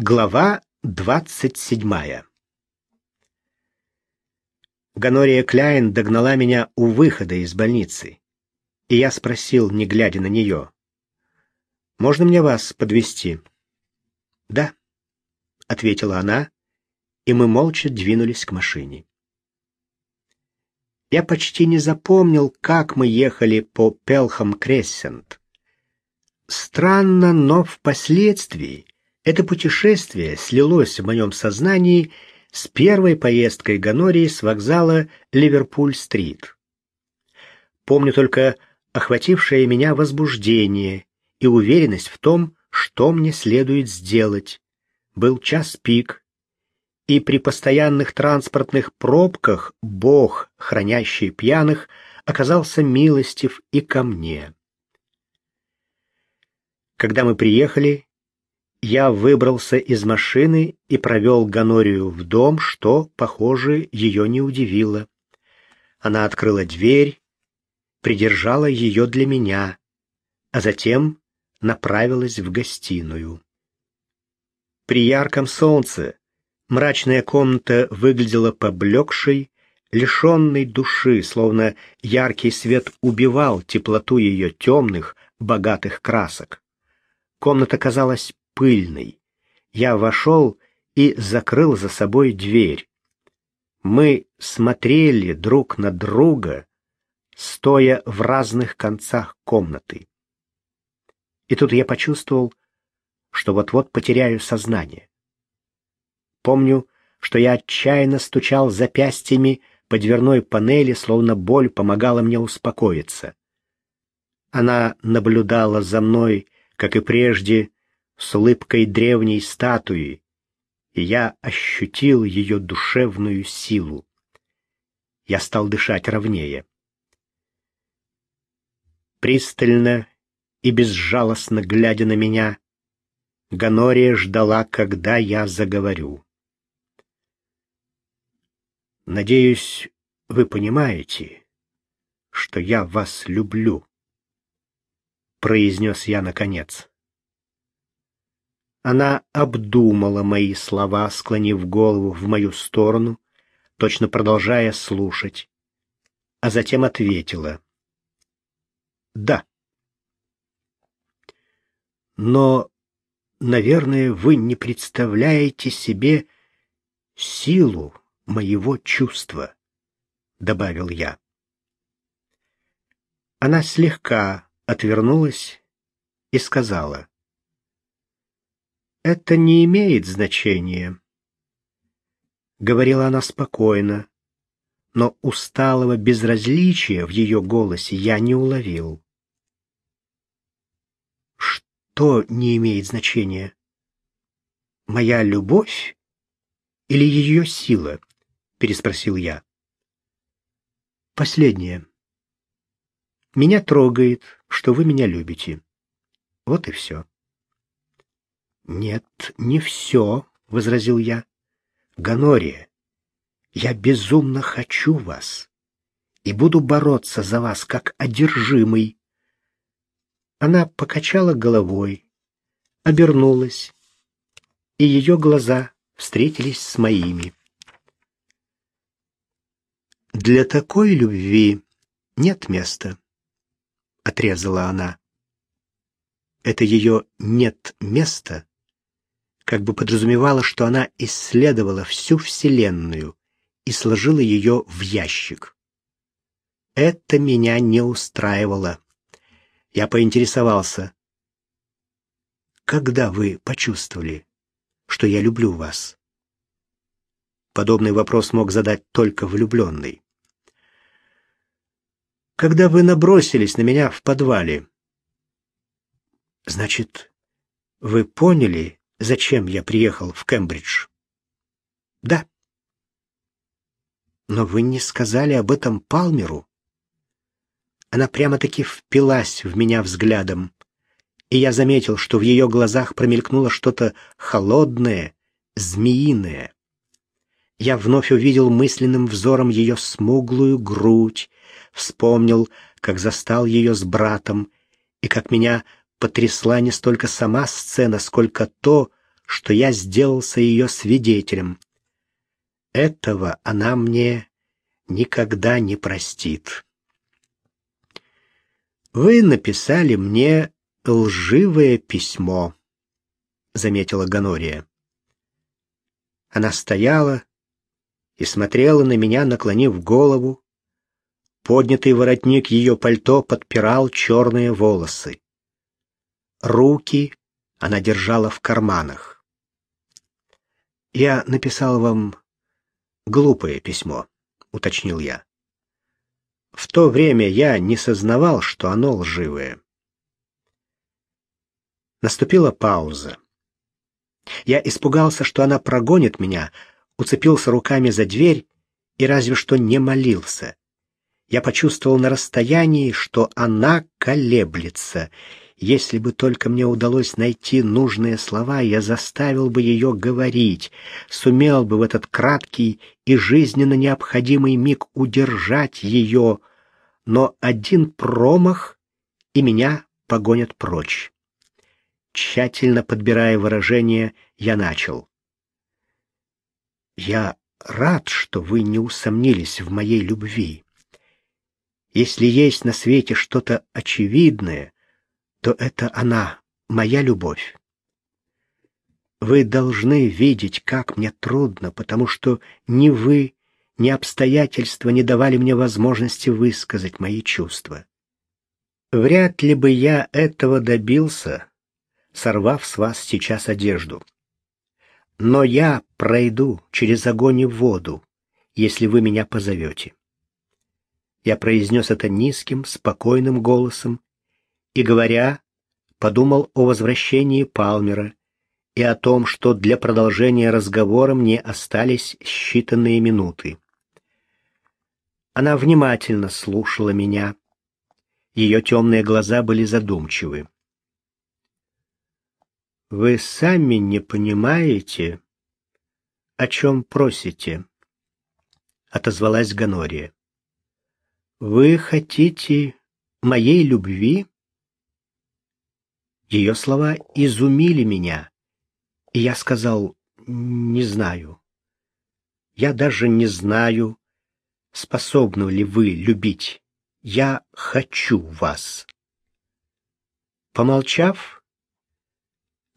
Глава двадцать седьмая Ганория Кляйн догнала меня у выхода из больницы, и я спросил, не глядя на нее, «Можно мне вас подвести? «Да», — ответила она, и мы молча двинулись к машине. Я почти не запомнил, как мы ехали по Пелхам-Крессент. Странно, но впоследствии это путешествие слилось в моем сознании с первой поездкой Ганории с вокзала Ливерпуль-стрит. Помню только охватившее меня возбуждение и уверенность в том, что мне следует сделать. Был час пик, и при постоянных транспортных пробках Бог, хранящий пьяных, оказался милостив и ко мне. Когда мы приехали, я выбрался из машины и провел Ганорию в дом, что, похоже, ее не удивило. Она открыла дверь, придержала ее для меня, а затем направилась в гостиную. При ярком солнце мрачная комната выглядела поблекшей, лишенной души, словно яркий свет убивал теплоту ее темных, богатых красок. Комната казалась пыльный. Я вошел и закрыл за собой дверь. Мы смотрели друг на друга, стоя в разных концах комнаты. И тут я почувствовал, что вот-вот потеряю сознание. Помню, что я отчаянно стучал запястьями по дверной панели, словно боль помогала мне успокоиться. Она наблюдала за мной, как и прежде, с улыбкой древней статуи, и я ощутил ее душевную силу. Я стал дышать ровнее. Пристально и безжалостно глядя на меня, Ганория ждала, когда я заговорю. Надеюсь, вы понимаете, что я вас люблю, произнес я наконец. Она обдумала мои слова, склонив голову в мою сторону, точно продолжая слушать, а затем ответила. «Да». «Но, наверное, вы не представляете себе силу моего чувства», — добавил я. Она слегка отвернулась и сказала. Это не имеет значения. Говорила она спокойно, но усталого безразличия в ее голосе я не уловил. Что не имеет значения? Моя любовь или ее сила? переспросил я. Последнее. Меня трогает, что вы меня любите. Вот и все. «Нет, не все», — возразил я. «Ганория, я безумно хочу вас и буду бороться за вас, как одержимый». Она покачала головой, обернулась, и ее глаза встретились с моими. «Для такой любви нет места», — отрезала она. Это ее «нет места» как бы подразумевала, что она исследовала всю Вселенную и сложила ее в ящик. Это меня не устраивало. Я поинтересовался. «Когда вы почувствовали, что я люблю вас?» Подобный вопрос мог задать только влюбленный. «Когда вы набросились на меня в подвале?» «Значит, вы поняли, зачем я приехал в Кембридж. Да. Но вы не сказали об этом Палмеру. Она прямо-таки впилась в меня взглядом, и я заметил, что в ее глазах промелькнуло что-то холодное, змеиное. Я вновь увидел мысленным взором ее смуглую грудь, вспомнил, как застал ее с братом, и как меня потрясла не столько сама сцена, сколько то, что я сделался ее свидетелем. Этого она мне никогда не простит. Вы написали мне лживое письмо, заметила Ганория. Она стояла и смотрела на меня, наклонив голову. Поднятый воротник ее пальто подпирал черные волосы. Руки она держала в карманах. «Я написал вам глупое письмо», — уточнил я. В то время я не сознавал, что оно лживое. Наступила пауза. Я испугался, что она прогонит меня, уцепился руками за дверь и разве что не молился. Я почувствовал на расстоянии, что она колеблется. Если бы только мне удалось найти нужные слова, я заставил бы ее говорить, сумел бы в этот краткий и жизненно необходимый миг удержать ее, но один промах, и меня погонят прочь. Тщательно подбирая выражение, я начал. «Я рад, что вы не усомнились в моей любви. Если есть на свете что-то очевидное, то это она, моя любовь. Вы должны видеть, как мне трудно, потому что ни вы, ни обстоятельства не давали мне возможности высказать мои чувства. Вряд ли бы я этого добился, сорвав с вас сейчас одежду. Но я пройду через огонь и воду, если вы меня позовете. Я произнес это низким, спокойным голосом и, говоря, подумал о возвращении Палмера и о том, что для продолжения разговора мне остались считанные минуты. Она внимательно слушала меня. Ее темные глаза были задумчивы. Вы сами не понимаете, о чем просите, отозвалась Ганория. Вы хотите моей любви? Ее слова изумили меня, и я сказал: "Не знаю. Я даже не знаю, способны ли вы любить. Я хочу вас". Помолчав,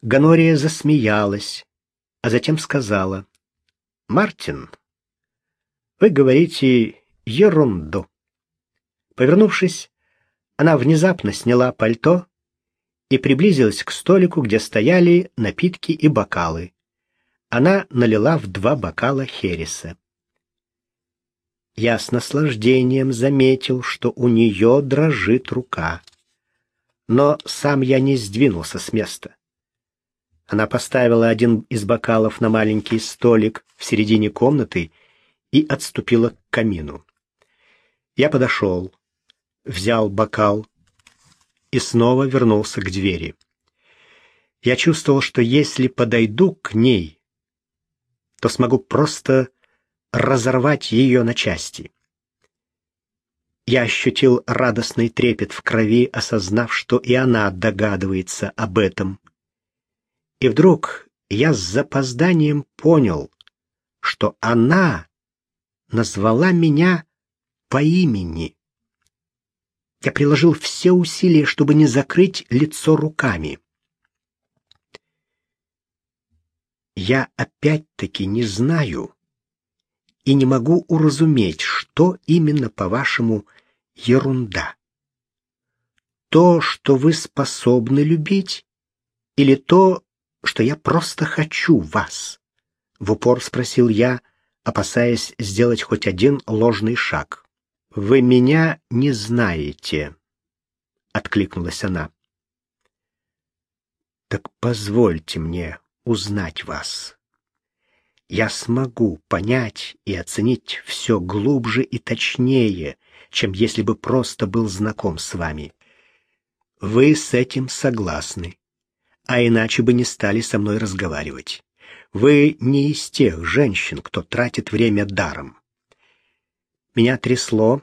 Ганория засмеялась, а затем сказала: "Мартин, вы говорите ерунду". Повернувшись, она внезапно сняла пальто и приблизилась к столику, где стояли напитки и бокалы. Она налила в два бокала хереса. Я с наслаждением заметил, что у нее дрожит рука. Но сам я не сдвинулся с места. Она поставила один из бокалов на маленький столик в середине комнаты и отступила к камину. Я подошел, взял бокал и снова вернулся к двери. Я чувствовал, что если подойду к ней, то смогу просто разорвать ее на части. Я ощутил радостный трепет в крови, осознав, что и она догадывается об этом. И вдруг я с запозданием понял, что она назвала меня по имени. Я приложил все усилия, чтобы не закрыть лицо руками. Я опять-таки не знаю и не могу уразуметь, что именно, по-вашему, ерунда. То, что вы способны любить, или то, что я просто хочу вас? В упор спросил я, опасаясь сделать хоть один ложный шаг. Вы меня не знаете, откликнулась она. Так позвольте мне узнать вас. Я смогу понять и оценить все глубже и точнее, чем если бы просто был знаком с вами. Вы с этим согласны? а иначе бы не стали со мной разговаривать. Вы не из тех женщин, кто тратит время даром. Меня трясло,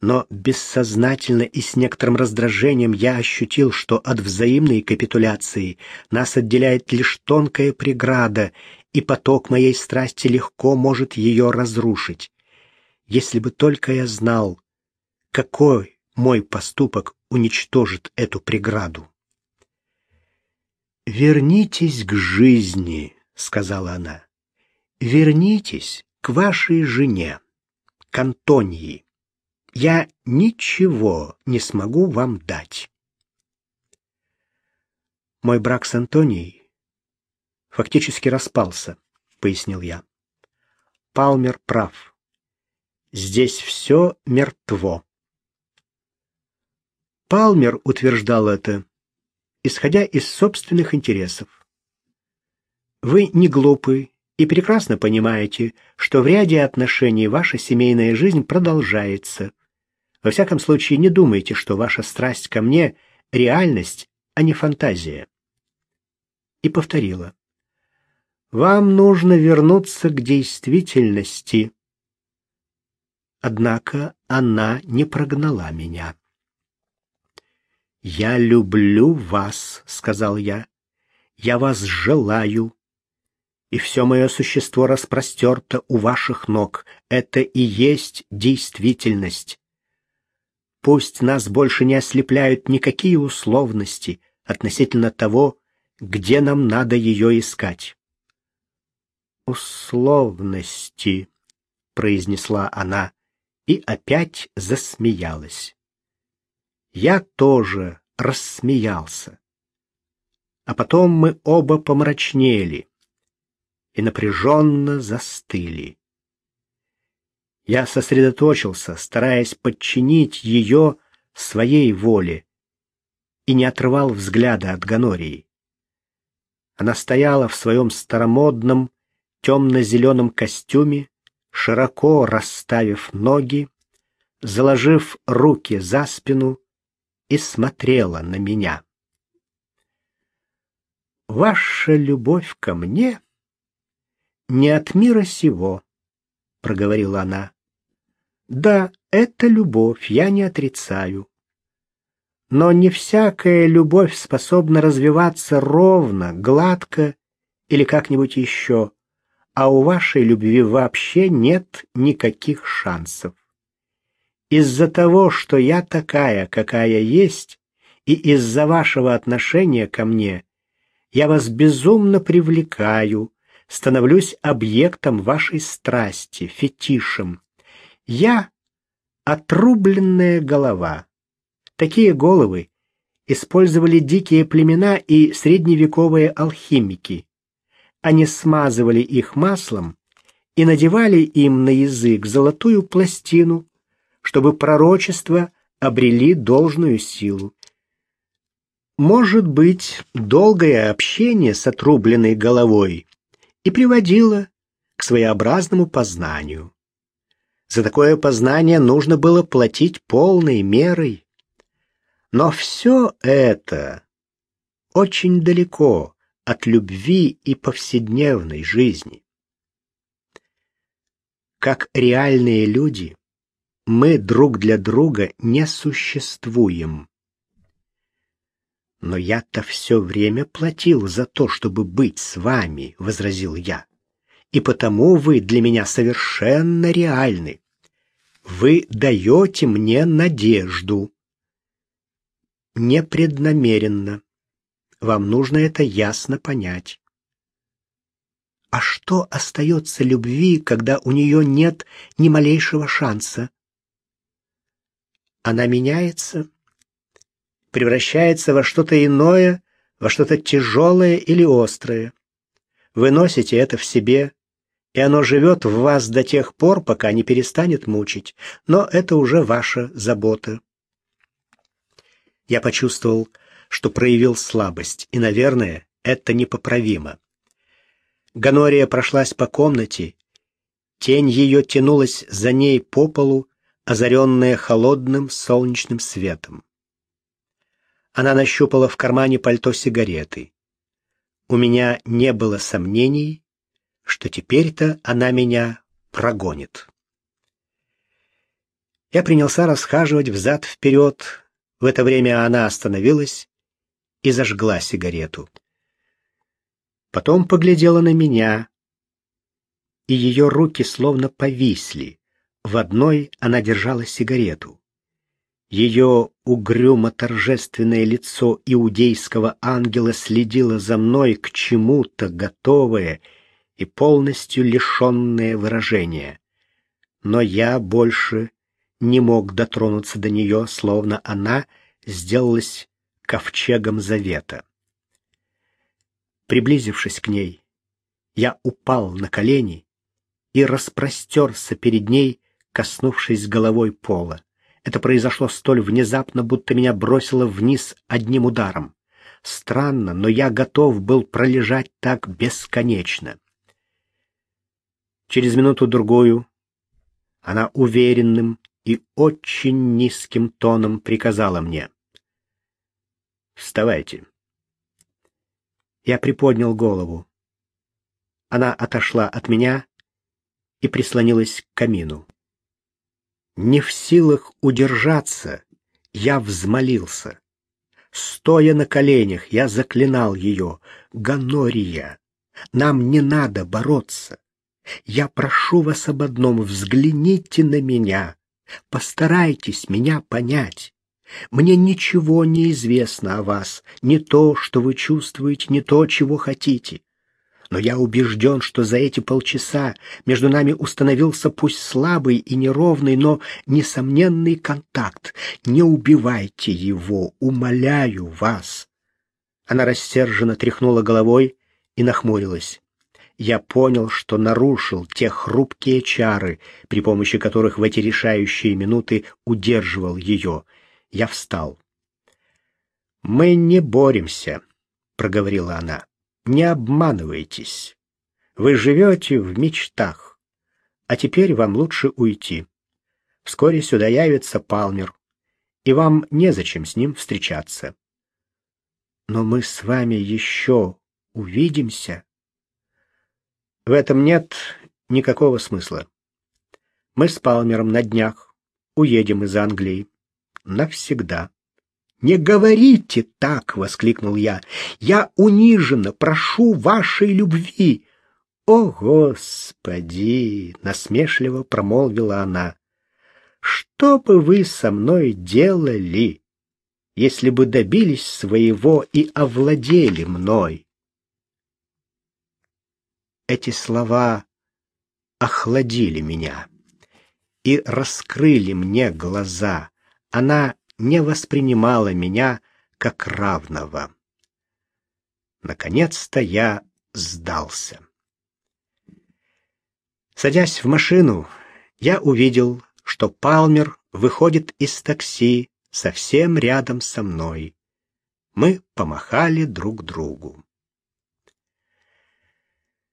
но бессознательно и с некоторым раздражением я ощутил, что от взаимной капитуляции нас отделяет лишь тонкая преграда, и поток моей страсти легко может ее разрушить. Если бы только я знал, какой мой поступок уничтожит эту преграду. «Вернитесь к жизни», — сказала она. «Вернитесь к вашей жене, к Антонии» я ничего не смогу вам дать. Мой брак с Антонией фактически распался, пояснил я. Палмер прав. Здесь все мертво. Палмер утверждал это, исходя из собственных интересов. Вы не глупый и прекрасно понимаете, что в ряде отношений ваша семейная жизнь продолжается, во всяком случае, не думайте, что ваша страсть ко мне — реальность, а не фантазия. И повторила. Вам нужно вернуться к действительности. Однако она не прогнала меня. «Я люблю вас», — сказал я. «Я вас желаю, и все мое существо распростерто у ваших ног. Это и есть действительность. Пусть нас больше не ослепляют никакие условности относительно того, где нам надо ее искать. «Условности», — произнесла она и опять засмеялась. Я тоже рассмеялся. А потом мы оба помрачнели и напряженно застыли. Я сосредоточился, стараясь подчинить ее своей воле, и не отрывал взгляда от Ганории. Она стояла в своем старомодном темно-зеленом костюме, широко расставив ноги, заложив руки за спину и смотрела на меня. «Ваша любовь ко мне не от мира сего», — проговорила она. Да, это любовь, я не отрицаю. Но не всякая любовь способна развиваться ровно, гладко или как-нибудь еще, а у вашей любви вообще нет никаких шансов. Из-за того, что я такая, какая есть, и из-за вашего отношения ко мне, я вас безумно привлекаю, становлюсь объектом вашей страсти, фетишем. Я — отрубленная голова. Такие головы использовали дикие племена и средневековые алхимики. Они смазывали их маслом и надевали им на язык золотую пластину, чтобы пророчества обрели должную силу. Может быть, долгое общение с отрубленной головой и приводило к своеобразному познанию. За такое познание нужно было платить полной мерой. Но все это очень далеко от любви и повседневной жизни. Как реальные люди, мы друг для друга не существуем. Но я-то все время платил за то, чтобы быть с вами, возразил я и потому вы для меня совершенно реальны. Вы даете мне надежду. Непреднамеренно. Вам нужно это ясно понять. А что остается любви, когда у нее нет ни малейшего шанса? Она меняется, превращается во что-то иное, во что-то тяжелое или острое. Вы носите это в себе, и оно живет в вас до тех пор, пока не перестанет мучить, но это уже ваша забота. Я почувствовал, что проявил слабость, и, наверное, это непоправимо. Ганория прошлась по комнате, тень ее тянулась за ней по полу, озаренная холодным солнечным светом. Она нащупала в кармане пальто сигареты. У меня не было сомнений, что теперь-то она меня прогонит. Я принялся расхаживать взад-вперед. В это время она остановилась и зажгла сигарету. Потом поглядела на меня, и ее руки словно повисли. В одной она держала сигарету. Ее угрюмо-торжественное лицо иудейского ангела следило за мной к чему-то готовое и полностью лишенное выражения. Но я больше не мог дотронуться до нее, словно она сделалась ковчегом завета. Приблизившись к ней, я упал на колени и распростерся перед ней, коснувшись головой пола. Это произошло столь внезапно, будто меня бросило вниз одним ударом. Странно, но я готов был пролежать так бесконечно. Через минуту-другую она уверенным и очень низким тоном приказала мне. «Вставайте». Я приподнял голову. Она отошла от меня и прислонилась к камину. Не в силах удержаться, я взмолился. Стоя на коленях, я заклинал ее. «Гонория, нам не надо бороться. Я прошу вас об одном, взгляните на меня. Постарайтесь меня понять. Мне ничего не известно о вас, не то, что вы чувствуете, не то, чего хотите. Но я убежден, что за эти полчаса между нами установился пусть слабый и неровный, но несомненный контакт. Не убивайте его, умоляю вас. Она рассерженно тряхнула головой и нахмурилась я понял, что нарушил те хрупкие чары, при помощи которых в эти решающие минуты удерживал ее. Я встал. «Мы не боремся», — проговорила она. «Не обманывайтесь. Вы живете в мечтах, а теперь вам лучше уйти. Вскоре сюда явится Палмер, и вам незачем с ним встречаться». «Но мы с вами еще увидимся», в этом нет никакого смысла. Мы с Палмером на днях уедем из Англии. Навсегда. «Не говорите так!» — воскликнул я. «Я униженно прошу вашей любви!» «О, Господи!» — насмешливо промолвила она. «Что бы вы со мной делали, если бы добились своего и овладели мной?» Эти слова охладили меня и раскрыли мне глаза. Она не воспринимала меня как равного. Наконец-то я сдался. Садясь в машину, я увидел, что Палмер выходит из такси совсем рядом со мной. Мы помахали друг другу.